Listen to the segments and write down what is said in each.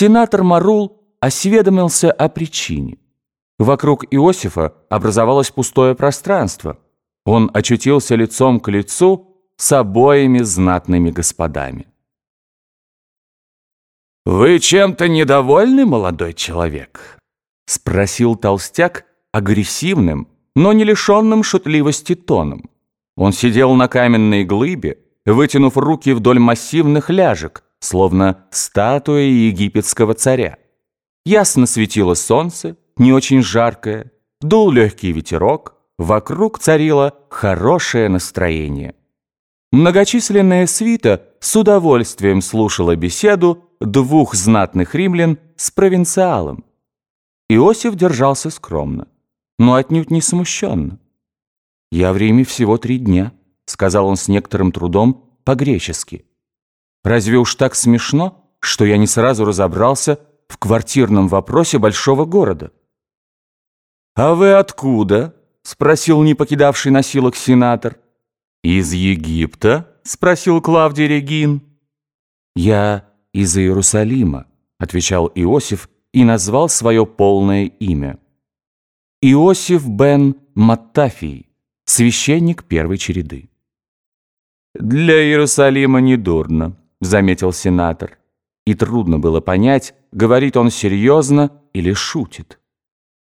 Сенатор Марул осведомился о причине. Вокруг Иосифа образовалось пустое пространство. Он очутился лицом к лицу с обоими знатными господами. «Вы чем-то недовольны, молодой человек?» — спросил толстяк агрессивным, но не лишенным шутливости тоном. Он сидел на каменной глыбе, вытянув руки вдоль массивных ляжек, словно статуя египетского царя. Ясно светило солнце, не очень жаркое, дул легкий ветерок, вокруг царило хорошее настроение. Многочисленная свита с удовольствием слушала беседу двух знатных римлян с провинциалом. Иосиф держался скромно, но отнюдь не смущенно. «Я в Риме всего три дня», — сказал он с некоторым трудом по-гречески. «Разве уж так смешно, что я не сразу разобрался в квартирном вопросе большого города?» «А вы откуда?» — спросил не покидавший носилок сенатор. «Из Египта?» — спросил Клавдий Регин. «Я из Иерусалима», — отвечал Иосиф и назвал свое полное имя. Иосиф бен Маттафий, священник первой череды. «Для Иерусалима недурно», — заметил сенатор. И трудно было понять, говорит он серьезно или шутит.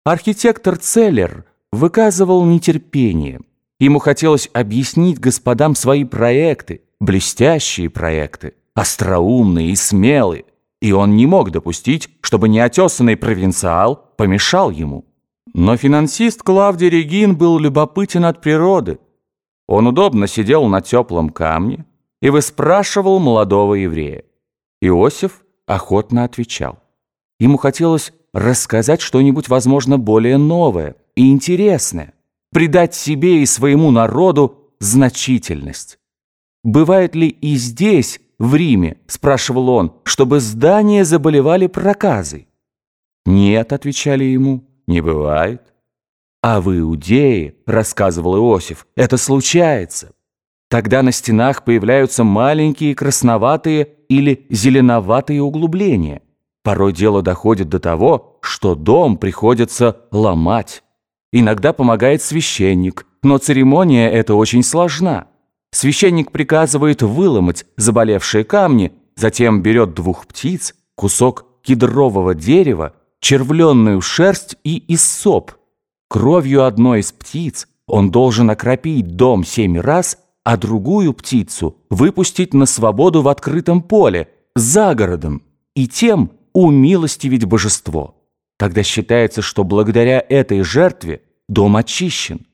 Архитектор Целлер выказывал нетерпение. Ему хотелось объяснить господам свои проекты, блестящие проекты, остроумные и смелые, и он не мог допустить, чтобы неотесанный провинциал помешал ему. Но финансист Клавдий Регин был любопытен от природы. Он удобно сидел на теплом камне и выспрашивал молодого еврея. Иосиф охотно отвечал. Ему хотелось рассказать что-нибудь, возможно, более новое и интересное, придать себе и своему народу значительность. «Бывает ли и здесь, в Риме, — спрашивал он, — чтобы здания заболевали проказой?» «Нет», — отвечали ему, — «не бывает». «А в Иудее, — рассказывал Иосиф, — это случается. Тогда на стенах появляются маленькие красноватые или зеленоватые углубления. Порой дело доходит до того, что дом приходится ломать. Иногда помогает священник, но церемония эта очень сложна. Священник приказывает выломать заболевшие камни, затем берет двух птиц, кусок кедрового дерева, червленную шерсть и иссоп. Кровью одной из птиц он должен окропить дом семь раз, а другую птицу выпустить на свободу в открытом поле, за городом, и тем умилостивить божество. Тогда считается, что благодаря этой жертве дом очищен.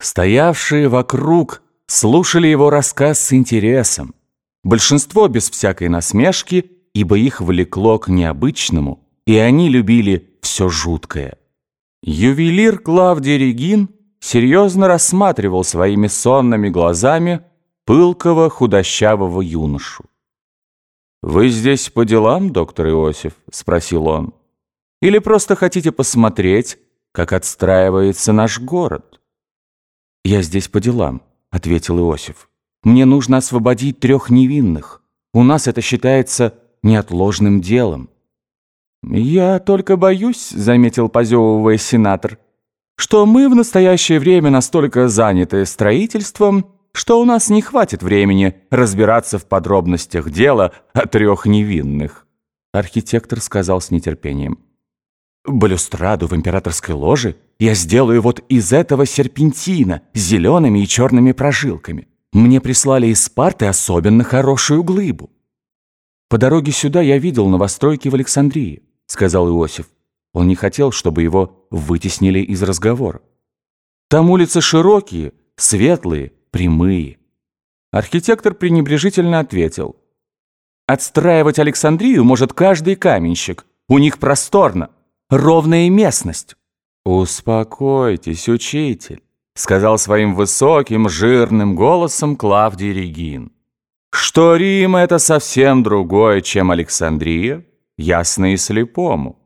Стоявшие вокруг слушали его рассказ с интересом. Большинство без всякой насмешки, ибо их влекло к необычному, и они любили все жуткое. Ювелир Клавдий Регин серьезно рассматривал своими сонными глазами пылкого худощавого юношу. «Вы здесь по делам, доктор Иосиф?» — спросил он. «Или просто хотите посмотреть, как отстраивается наш город?» «Я здесь по делам», — ответил Иосиф. «Мне нужно освободить трех невинных. У нас это считается неотложным делом». «Я только боюсь», — заметил позевывая сенатор, «что мы в настоящее время настолько заняты строительством, что у нас не хватит времени разбираться в подробностях дела о трех невинных». Архитектор сказал с нетерпением. «Балюстраду в императорской ложе я сделаю вот из этого серпентина с зелеными и черными прожилками. Мне прислали из Спарты особенно хорошую глыбу». «По дороге сюда я видел новостройки в Александрии», — сказал Иосиф. Он не хотел, чтобы его вытеснили из разговора. «Там улицы широкие, светлые, прямые. Архитектор пренебрежительно ответил. Отстраивать Александрию может каждый каменщик. У них просторно, ровная местность. «Успокойтесь, учитель», — сказал своим высоким, жирным голосом Клавдий Регин. «Что Рим — это совсем другое, чем Александрия, ясно и слепому.